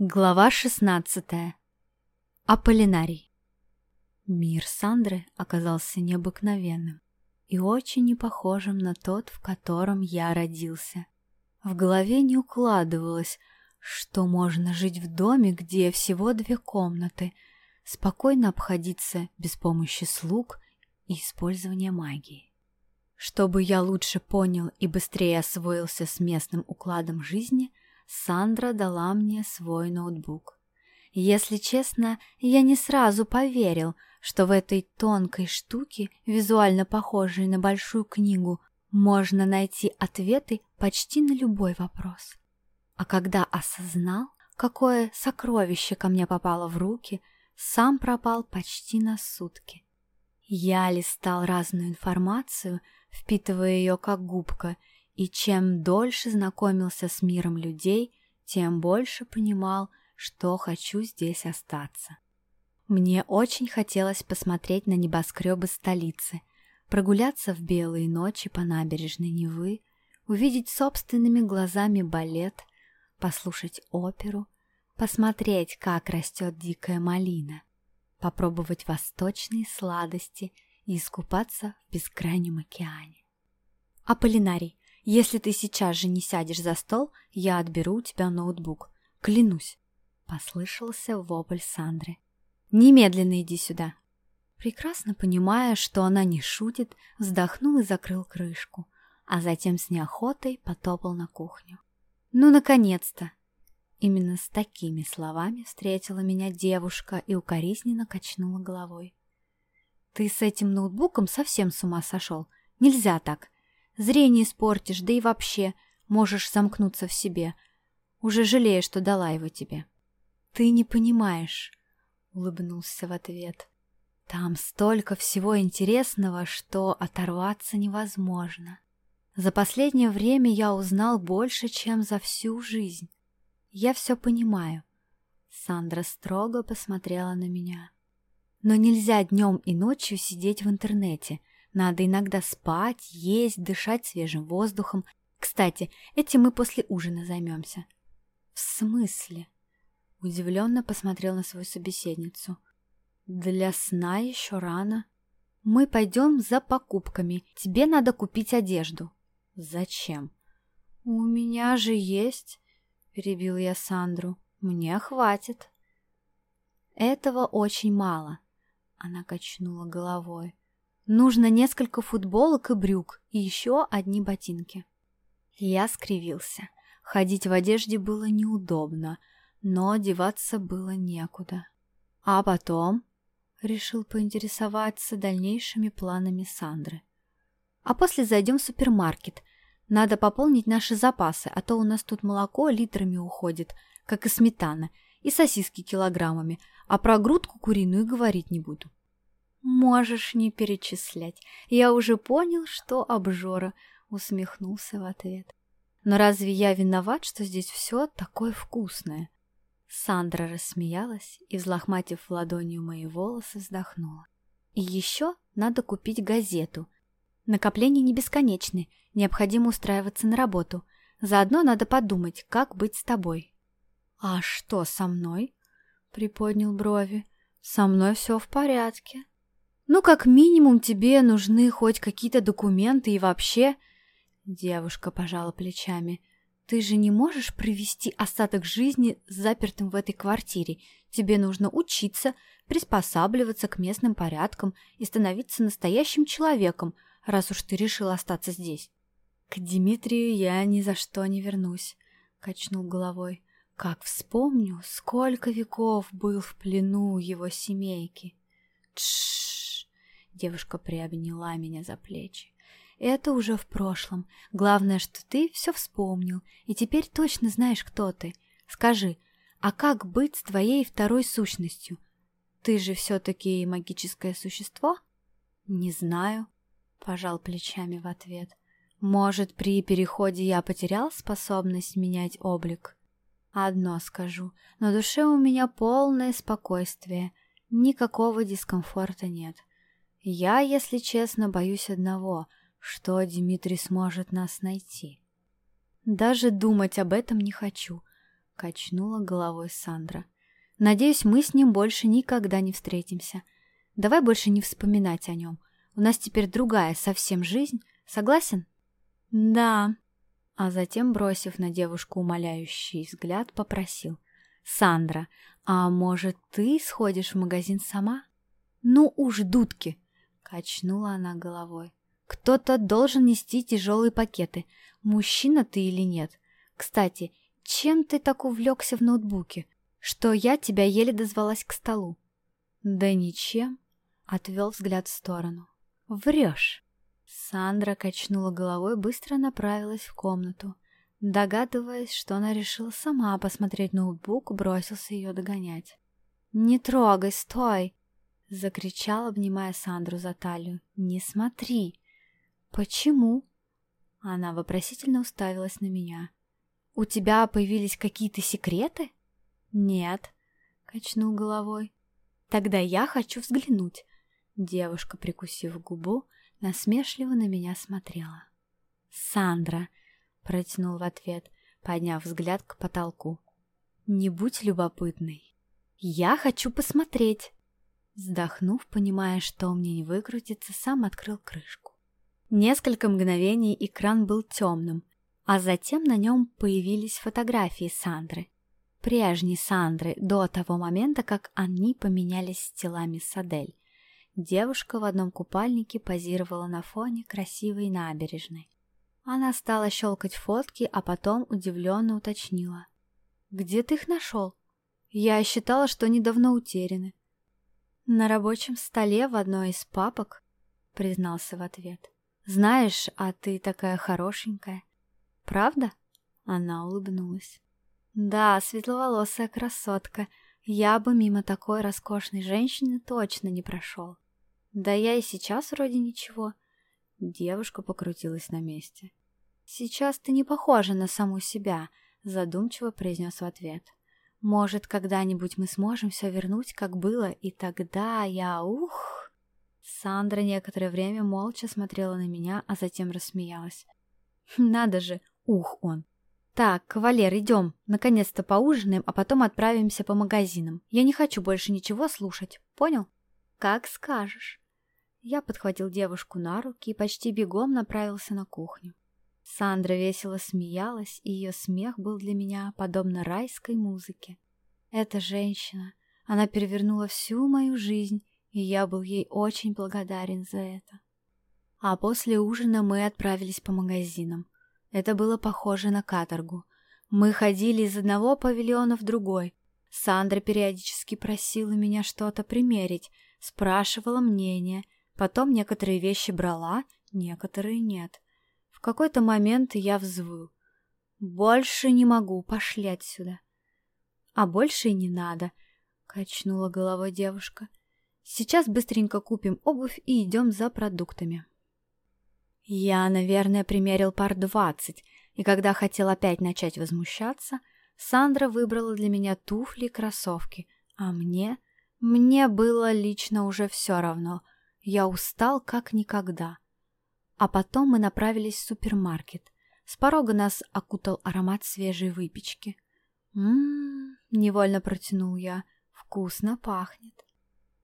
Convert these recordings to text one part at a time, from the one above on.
Глава 16. Аполлинарий. Мир Сандры оказался необыкновенным и очень не похожим на тот, в котором я родился. В голове не укладывалось, что можно жить в доме, где всего две комнаты, спокойно обходиться без помощи слуг и использования магии. Чтобы я лучше понял и быстрее освоился с местным укладом жизни – Сандра дала мне свой ноутбук. Если честно, я не сразу поверил, что в этой тонкой штуке, визуально похожей на большую книгу, можно найти ответы почти на любой вопрос. А когда осознал, какое сокровище ко мне попало в руки, сам пропал почти на сутки. Я листал разную информацию, впитывая ее как губка, и чем дольше знакомился с миром людей, тем больше понимал, что хочу здесь остаться. Мне очень хотелось посмотреть на небоскребы столицы, прогуляться в белые ночи по набережной Невы, увидеть собственными глазами балет, послушать оперу, посмотреть, как растет дикая малина, попробовать восточные сладости и искупаться в бескрайнем океане. Аполлинарий, если ты сейчас же не сядешь за стол, я отберу у тебя ноутбук. Клянусь!» Послышался вопль Сандры. «Немедленно иди сюда!» Прекрасно понимая, что она не шутит, вздохнул и закрыл крышку, а затем с неохотой потопал на кухню. «Ну, наконец-то!» Именно с такими словами встретила меня девушка и укоризненно качнула головой. «Ты с этим ноутбуком совсем с ума сошел? Нельзя так. Зрение испортишь, да и вообще можешь замкнуться в себе. Уже жалею, что дала его тебе. Ты не понимаешь, улыбнулся в ответ. Там столько всего интересного, что оторваться невозможно. За последнее время я узнал больше, чем за всю жизнь. Я все понимаю. Сандра строго посмотрела на меня. Но нельзя днем и ночью сидеть в интернете — надо иногда спать, есть, дышать свежим воздухом. Кстати, этим мы после ужина займемся. В смысле? Удивленно посмотрел на свою собеседницу. Для сна еще рано. Мы пойдем за покупками. Тебе надо купить одежду. Зачем? У меня же есть, перебил я Сандру. Мне хватит. Этого очень мало. Она качнула головой. Нужно несколько футболок и брюк, и еще одни ботинки. Я скривился. Ходить в одежде было неудобно, но одеваться было некуда. А потом решил поинтересоваться дальнейшими планами Сандры. А после зайдем в супермаркет. Надо пополнить наши запасы, а то у нас тут молоко литрами уходит, как и сметана, и сосиски килограммами, а про грудку куриную говорить не буду. «Можешь не перечислять. Я уже понял, что обжора», — усмехнулся в ответ. «Но разве я виноват, что здесь все такое вкусное?» Сандра рассмеялась и, взлохматив ладонью мои волосы, вздохнула. «И еще надо купить газету. Накопления не бесконечны, необходимо устраиваться на работу. Заодно надо подумать, как быть с тобой». «А что со мной?» — приподнял брови. «Со мной все в порядке». Ну, как минимум, тебе нужны хоть какие-то документы и вообще... Девушка пожала плечами. Ты же не можешь провести остаток жизни запертым в этой квартире. Тебе нужно учиться, приспосабливаться к местным порядкам и становиться настоящим человеком, раз уж ты решил остаться здесь. К Дмитрию я ни за что не вернусь, качнул головой. Как вспомню, сколько веков был в плену его семейки. Тш! Девушка приобняла меня за плечи. Это уже в прошлом. Главное, что ты все вспомнил, и теперь точно знаешь, кто ты. Скажи, а как быть с твоей второй сущностью? Ты же все-таки магическое существо? Не знаю, пожал плечами в ответ. Может, при переходе я потерял способность менять облик? Одно скажу, на душе у меня полное спокойствие, никакого дискомфорта нет. — я, если честно, боюсь одного, что Дмитрий сможет нас найти. Даже думать об этом не хочу. — качнула головой Сандра. «Надеюсь, мы с ним больше никогда не встретимся. Давай больше не вспоминать о нем. У нас теперь другая совсем жизнь. Согласен?» «Да». А затем, бросив на девушку умоляющий взгляд, попросил. «Сандра, а может, ты сходишь в магазин сама?» «Ну уж, дудки!» — качнула она головой. «Кто-то должен нести тяжелые пакеты. Мужчина ты или нет? Кстати, чем ты так увлекся в ноутбуке, что я тебя еле дозвалась к столу?» «Да ничем», — отвел взгляд в сторону. «Врешь!» Сандра качнула головой, быстро направилась в комнату. Догадываясь, что она решила сама посмотреть ноутбук, бросился ее догонять. «Не трогай, стой!» — закричал, обнимая Сандру за талию. «Не смотри!» «Почему?» Она вопросительно уставилась на меня. «У тебя появились какие-то секреты?» «Нет», — качнул головой. «Тогда я хочу взглянуть». Девушка, прикусив губу, насмешливо на меня смотрела. «Сандра!» — протянул в ответ, подняв взгляд к потолку. «Не будь любопытной. Я хочу посмотреть!» Вздохнув, понимая, что мне не выкрутиться, сам открыл крышку. Несколько мгновений экран был темным, а затем на нем появились фотографии Сандры. Прежней Сандры до того момента, как они поменялись с телами с Адель. Девушка в одном купальнике позировала на фоне красивой набережной. Она стала щелкать фотки, а потом удивленно уточнила. «Где ты их нашел? Я считала, что они давно утеряны». «На рабочем столе в одной из папок», — признался в ответ. «Знаешь, а ты такая хорошенькая». «Правда?» — она улыбнулась. «Да, светловолосая красотка. Я бы мимо такой роскошной женщины точно не прошел». Да я и сейчас вроде ничего. Девушка покрутилась на месте. Сейчас ты не похожа на саму себя, задумчиво произнес в ответ. Может, когда-нибудь мы сможем все вернуть, как было, и тогда я... Ух! Сандра некоторое время молча смотрела на меня, а затем рассмеялась. Надо же, ух он! Так, кавалер, идем. Наконец-то поужинаем, а потом отправимся по магазинам. Я не хочу больше ничего слушать, понял? Как скажешь. Я подхватил девушку на руки и почти бегом направился на кухню. Сандра весело смеялась, и ее смех был для меня подобно райской музыке. Эта женщина, она перевернула всю мою жизнь, и я был ей очень благодарен за это. А после ужина мы отправились по магазинам. Это было похоже на каторгу. Мы ходили из одного павильона в другой. Сандра периодически просила меня что-то примерить, спрашивала мнение, Потом некоторые вещи брала, некоторые нет. Какой-то момент я взвыл. «Больше не могу, пошли отсюда». «А больше и не надо», — качнула головой девушка. «Сейчас быстренько купим обувь и идем за продуктами». Я, наверное, примерил пар двадцать, и когда хотел опять начать возмущаться, Сандра выбрала для меня туфли и кроссовки, а мне... Мне было лично уже все равно — я устал как никогда. А потом мы направились в супермаркет. С порога нас окутал аромат свежей выпечки. «М-м-м», невольно протянул я, — «вкусно пахнет».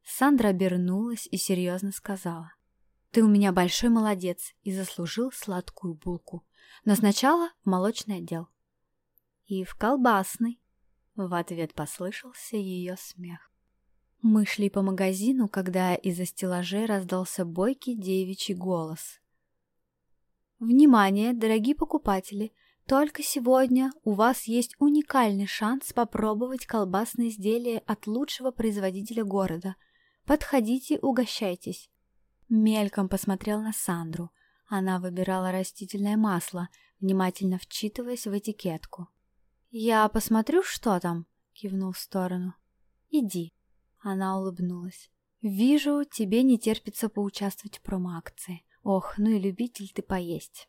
Сандра обернулась и серьезно сказала. «Ты у меня большой молодец и заслужил сладкую булку. Но сначала в молочный отдел». «И в колбасный», — в ответ послышался ее смех. Мы шли по магазину, когда из-за стеллажей раздался бойкий девичий голос. Внимание, дорогие покупатели! Только сегодня у вас есть уникальный шанс попробовать колбасные изделия от лучшего производителя города. Подходите, угощайтесь. Мельком посмотрел на Сандру. Она выбирала растительное масло, внимательно вчитываясь в этикетку. «Я посмотрю, что там?» — кивнул в сторону. «Иди». Она улыбнулась. «Вижу, тебе не терпится поучаствовать в промо-акции. Ох, ну и любитель ты поесть».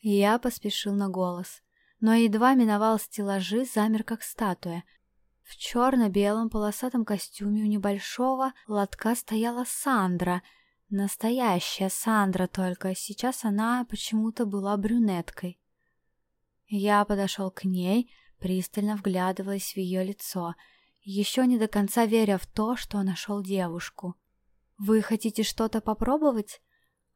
Я поспешил на голос, но едва миновал стеллажи, замер как статуя. В черно-белом полосатом костюме у небольшого лотка стояла Сандра. Настоящая Сандра только, сейчас она почему-то была брюнеткой. Я подошел к ней, пристально вглядываясь в ее лицо, еще не до конца веря в то, что нашел девушку. «Вы хотите что-то попробовать?»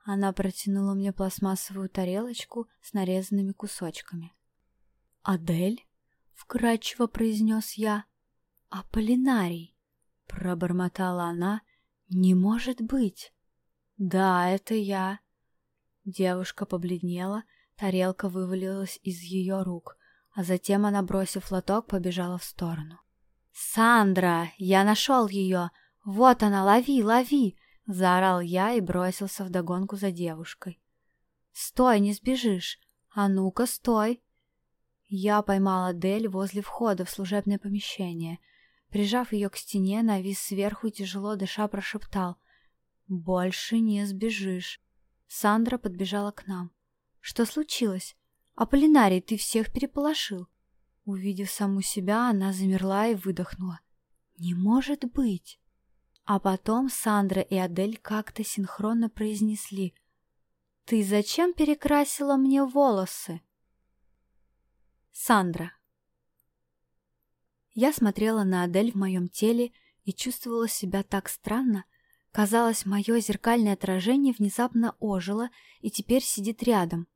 Она протянула мне пластмассовую тарелочку с нарезанными кусочками. «Адель?» — вкратчиво произнес я. «Аполлинарий!» — пробормотала она. «Не может быть!» «Да, это я!» Девушка побледнела, тарелка вывалилась из ее рук, а затем она, бросив лоток, побежала в сторону. «Сандра! Я нашел ее! Вот она, лови, лови!» — заорал я и бросился вдогонку за девушкой. «Стой, не сбежишь! А ну-ка, стой!» Я поймала Дель возле входа в служебное помещение. Прижав ее к стене, навис сверху и тяжело дыша прошептал. «Больше не сбежишь!» Сандра подбежала к нам. «Что случилось? Аполлинарий, ты всех переполошил!» Увидев саму себя, она замерла и выдохнула. «Не может быть!» А потом Сандра и Адель как-то синхронно произнесли «Ты зачем перекрасила мне волосы?» Сандра Я смотрела на Адель в моем теле и чувствовала себя так странно. Казалось, мое зеркальное отражение внезапно ожило и теперь сидит рядом.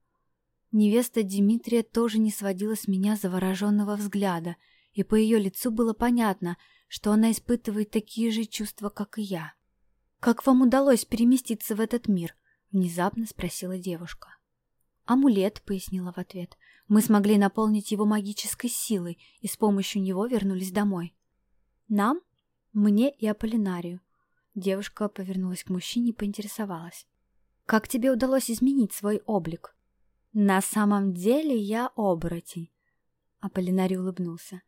Невеста Дмитрия тоже не сводила с меня завороженного взгляда, и по ее лицу было понятно, что она испытывает такие же чувства, как и я. «Как вам удалось переместиться в этот мир?» — внезапно спросила девушка. «Амулет», — пояснила в ответ. «Мы смогли наполнить его магической силой и с помощью него вернулись домой». «Нам? Мне и Аполлинарию». Девушка повернулась к мужчине и поинтересовалась. «Как тебе удалось изменить свой облик?» «На самом деле я оборотень», — Аполлинарий улыбнулся.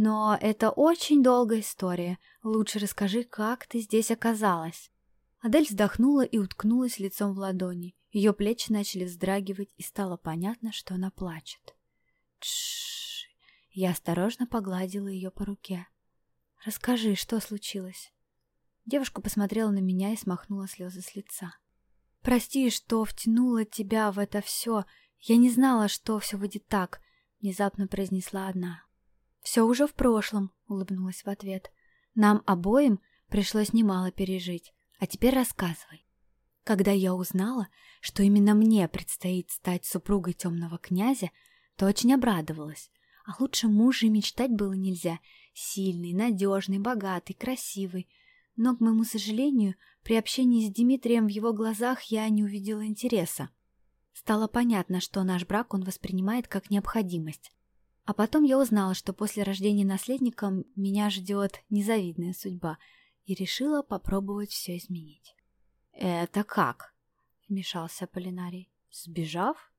«Но это очень долгая история. Лучше расскажи, как ты здесь оказалась». Адель вздохнула и уткнулась лицом в ладони. Ее плечи начали вздрагивать, и стало понятно, что она плачет. Тш. Я осторожно погладила ее по руке. «Расскажи, что случилось?» Девушка посмотрела на меня и смахнула слезы с лица. Прости, что втянула тебя в это все. Я не знала, что все выйдет так, внезапно произнесла одна. Все уже в прошлом, улыбнулась в ответ. Нам обоим пришлось немало пережить. А теперь рассказывай. Когда я узнала, что именно мне предстоит стать супругой темного князя, то очень обрадовалась. А лучше мужа и мечтать было нельзя. Сильный, надежный, богатый, красивый. Но, к моему сожалению, при общении с Дмитрием в его глазах я не увидела интереса. Стало понятно, что наш брак он воспринимает как необходимость. А потом я узнала, что после рождения наследника меня ждет незавидная судьба, и решила попробовать все изменить. «Это как?» — вмешался Полинарий. «Сбежав?»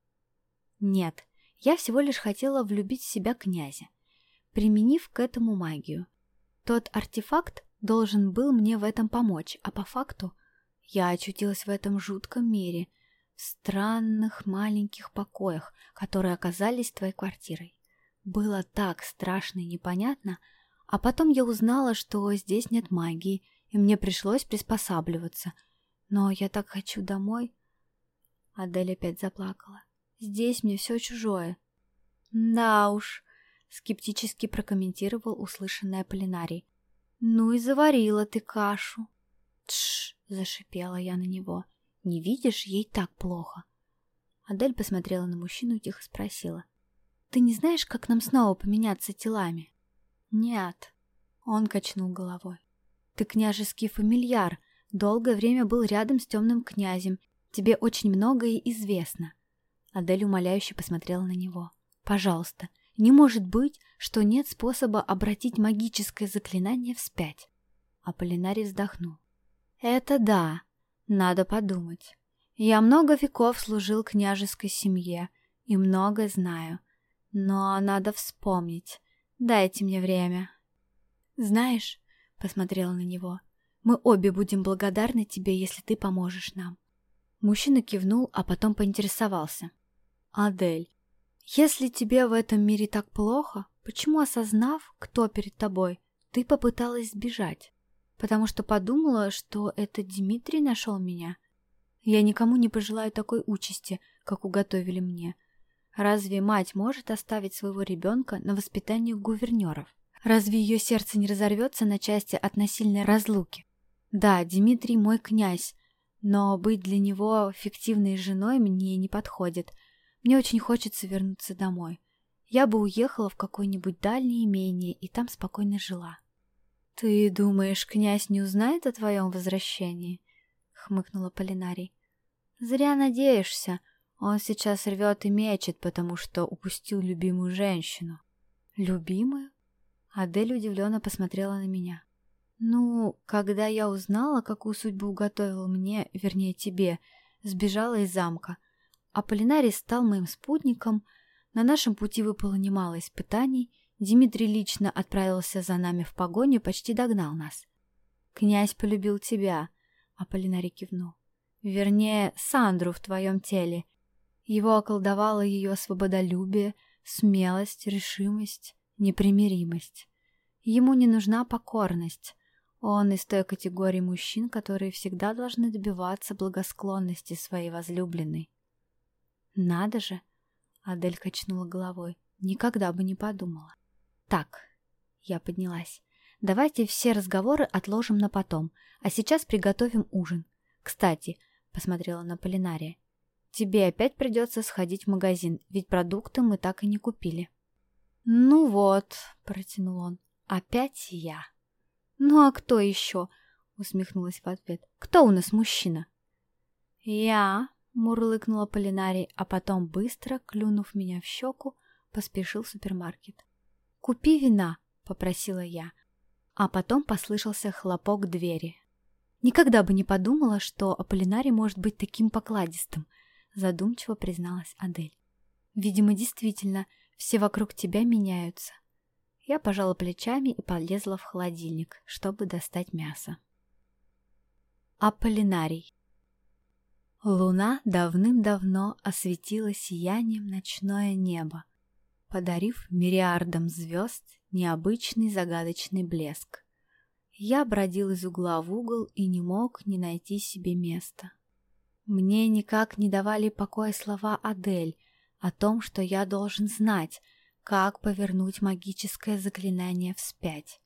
«Нет, я всего лишь хотела влюбить в себя князя, применив к этому магию. Тот артефакт, должен был мне в этом помочь, а по факту я очутилась в этом жутком мире, в странных маленьких покоях, которые оказались твоей квартирой. Было так страшно и непонятно, а потом я узнала, что здесь нет магии, и мне пришлось приспосабливаться. Но я так хочу домой. Адель опять заплакала. Здесь мне все чужое. Да уж, скептически прокомментировал услышанное Полинарий. «Ну и заварила ты кашу!» «Тш!» — зашипела я на него. «Не видишь, ей так плохо!» Адель посмотрела на мужчину и тихо спросила. «Ты не знаешь, как нам снова поменяться телами?» «Нет», — он качнул головой. «Ты княжеский фамильяр, долгое время был рядом с темным князем, тебе очень многое известно». Адель умоляюще посмотрела на него. «Пожалуйста, не может быть, что нет способа обратить магическое заклинание вспять. Аполлинарий вздохнул. Это да, надо подумать. Я много веков служил княжеской семье и многое знаю. Но надо вспомнить. Дайте мне время. Знаешь, посмотрела на него, мы обе будем благодарны тебе, если ты поможешь нам. Мужчина кивнул, а потом поинтересовался. «Адель, если тебе в этом мире так плохо, почему, осознав, кто перед тобой, ты попыталась сбежать? Потому что подумала, что это Дмитрий нашел меня? Я никому не пожелаю такой участи, как уготовили мне. Разве мать может оставить своего ребенка на воспитание гувернеров? Разве ее сердце не разорвется на части от насильной разлуки? Да, Дмитрий мой князь, но быть для него фиктивной женой мне не подходит. Мне очень хочется вернуться домой. Я бы уехала в какое-нибудь дальнее имение и там спокойно жила. «Ты думаешь, князь не узнает о твоем возвращении?» — хмыкнула Полинарий. «Зря надеешься. Он сейчас рвет и мечет, потому что упустил любимую женщину». «Любимую?» Адель удивленно посмотрела на меня. «Ну, когда я узнала, какую судьбу уготовил мне, вернее тебе, сбежала из замка. А Полинарий стал моим спутником. На нашем пути выпало немало испытаний. Дмитрий лично отправился за нами в погоню почти догнал нас. «Князь полюбил тебя», — а Полинарий кивнул. «Вернее, Сандру в твоем теле. Его околдовало ее свободолюбие, смелость, решимость, непримиримость. Ему не нужна покорность». Он из той категории мужчин, которые всегда должны добиваться благосклонности своей возлюбленной. «Надо же!» — Адель качнула головой. «Никогда бы не подумала». «Так», — я поднялась, — «давайте все разговоры отложим на потом, а сейчас приготовим ужин. Кстати», — посмотрела на Полинария, — «тебе опять придется сходить в магазин, ведь продукты мы так и не купили». «Ну вот», — протянул он, — «опять я». «Ну а кто еще?» — усмехнулась в ответ. «Кто у нас мужчина?» «Я», — мурлыкнула Полинарий, а потом, быстро, клюнув меня в щеку, поспешил в супермаркет. «Купи вина», — попросила я, а потом послышался хлопок двери. «Никогда бы не подумала, что Аполлинарий может быть таким покладистым», — задумчиво призналась Адель. «Видимо, действительно, все вокруг тебя меняются. Я пожала плечами и полезла в холодильник, чтобы достать мясо. Аполлинарий Луна давным-давно осветила сиянием ночное небо, подарив мириардам звезд необычный загадочный блеск. Я бродил из угла в угол и не мог не найти себе места. Мне никак не давали покоя слова Адель о том, что я должен знать — как повернуть магическое заклинание вспять.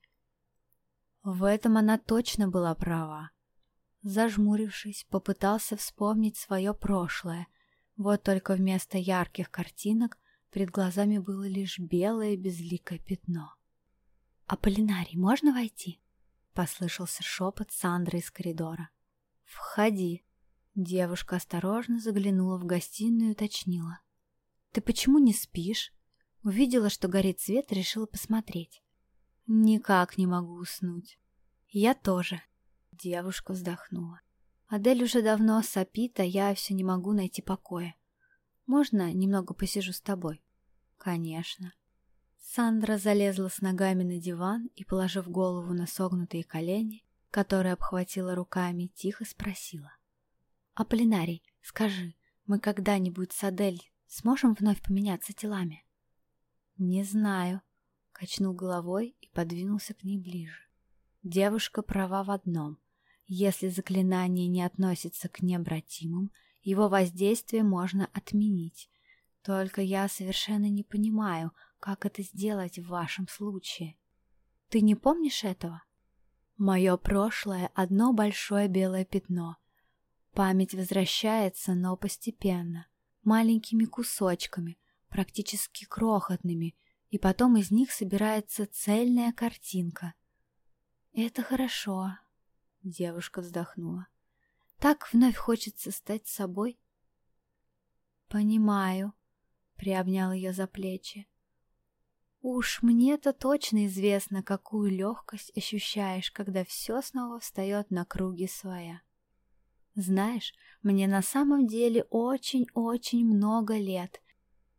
В этом она точно была права. Зажмурившись, попытался вспомнить свое прошлое. Вот только вместо ярких картинок перед глазами было лишь белое безликое пятно. «Аполлинарий, можно войти?» — послышался шепот Сандры из коридора. «Входи». Девушка осторожно заглянула в гостиную и уточнила. «Ты почему не спишь?» Увидела, что горит свет, решила посмотреть. Никак не могу уснуть. Я тоже. Девушка вздохнула. Адель уже давно сопит, а я все не могу найти покоя. Можно немного посижу с тобой? Конечно. Сандра залезла с ногами на диван и, положив голову на согнутые колени, которые обхватила руками, тихо спросила. «Аполлинарий, скажи, мы когда-нибудь с Адель сможем вновь поменяться телами?» «Не знаю», — качнул головой и подвинулся к ней ближе. Девушка права в одном. Если заклинание не относится к необратимым, его воздействие можно отменить. Только я совершенно не понимаю, как это сделать в вашем случае. Ты не помнишь этого? Мое прошлое — одно большое белое пятно. Память возвращается, но постепенно, маленькими кусочками, практически крохотными, и потом из них собирается цельная картинка. «Это хорошо», — девушка вздохнула. «Так вновь хочется стать собой». «Понимаю», — приобнял ее за плечи. «Уж мне-то точно известно, какую легкость ощущаешь, когда все снова встает на круги своя. Знаешь, мне на самом деле очень-очень много лет,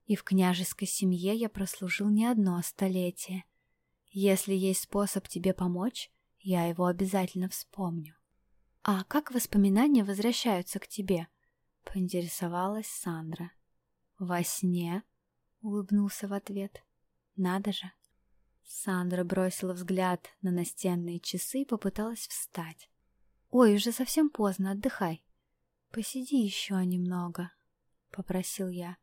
и в княжеской семье я прослужил не одно столетие. Если есть способ тебе помочь, я его обязательно вспомню. А как воспоминания возвращаются к тебе? Поинтересовалась Сандра. Во сне? Улыбнулся в ответ. Надо же. Сандра бросила взгляд на настенные часы и попыталась встать. «Ой, уже совсем поздно, отдыхай». «Посиди еще немного», — попросил я.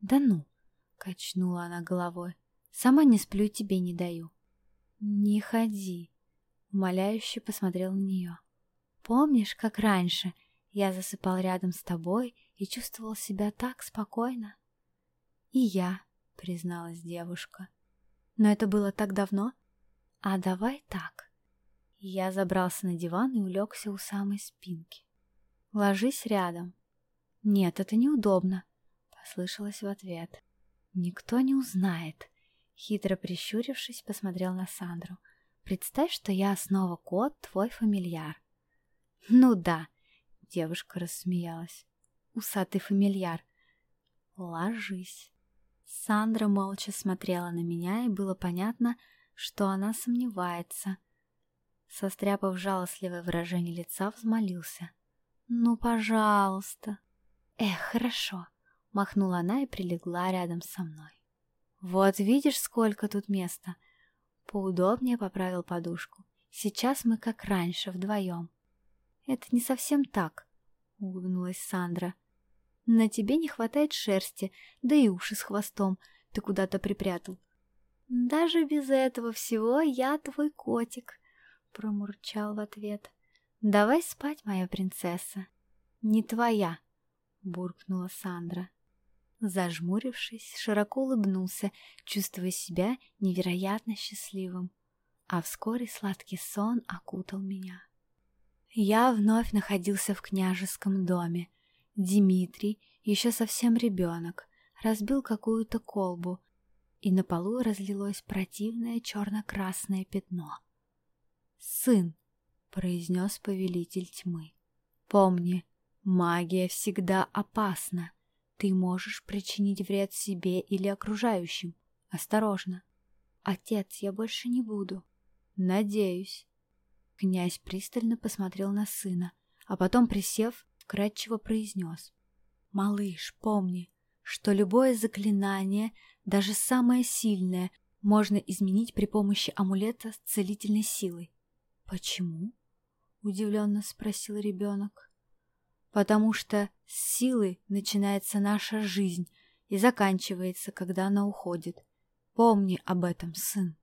«Да ну!» — качнула она головой. «Сама не сплю тебе не даю». «Не ходи», — умоляюще посмотрел на нее. «Помнишь, как раньше я засыпал рядом с тобой и чувствовал себя так спокойно?» «И я», — призналась девушка. «Но это было так давно. А давай так». Я забрался на диван и улегся у самой спинки. «Ложись рядом». «Нет, это неудобно», — послышалось в ответ. «Никто не узнает», — хитро прищурившись, посмотрел на Сандру. «Представь, что я снова кот, твой фамильяр». «Ну да», — девушка рассмеялась. «Усатый фамильяр». «Ложись». Сандра молча смотрела на меня, и было понятно, что она сомневается. Состряпав жалостливое выражение лица, взмолился. «Ну, пожалуйста». «Эх, хорошо», — махнула она и прилегла рядом со мной. «Вот видишь, сколько тут места». Поудобнее поправил подушку. «Сейчас мы как раньше, вдвоем». «Это не совсем так», — улыбнулась Сандра. «На тебе не хватает шерсти, да и уши с хвостом ты куда-то припрятал». «Даже без этого всего я твой котик», — промурчал в ответ. «Давай спать, моя принцесса». «Не твоя», — буркнула Сандра. Зажмурившись, широко улыбнулся, чувствуя себя невероятно счастливым. А вскоре сладкий сон окутал меня. Я вновь находился в княжеском доме. Дмитрий, еще совсем ребенок, разбил какую-то колбу, и на полу разлилось противное черно-красное пятно. «Сын!» — произнес повелитель тьмы. «Помни, магия всегда опасна. Ты можешь причинить вред себе или окружающим. Осторожно!» «Отец, я больше не буду». «Надеюсь». Князь пристально посмотрел на сына, а потом, присев, вкратчиво произнес. «Малыш, помни, что любое заклинание, даже самое сильное, можно изменить при помощи амулета с целительной силой». «Почему?» — удивленно спросил ребенок. «Потому что с силы начинается наша жизнь и заканчивается, когда она уходит. Помни об этом, сын».